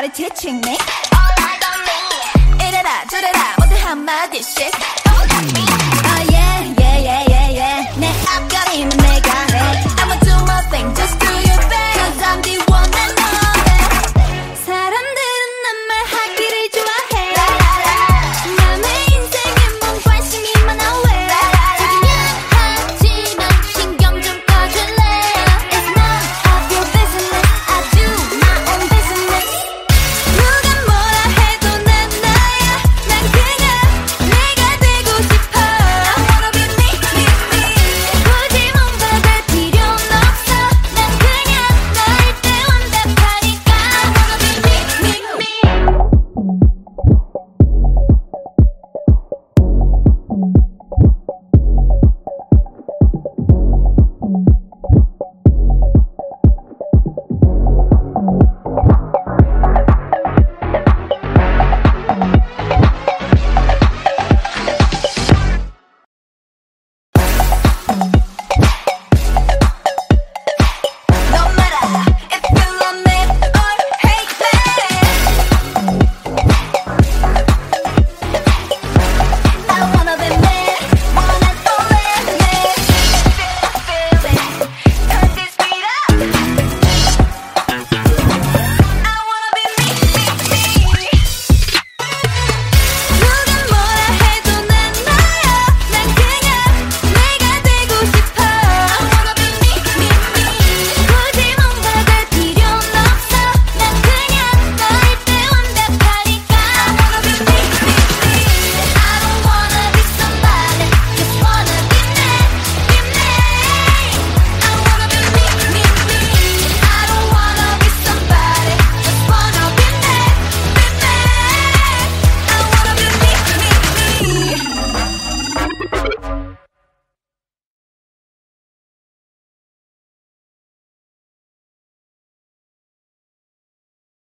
touching me All eyes on me 이래라 저래라 모두 한마디씩 Don't touch me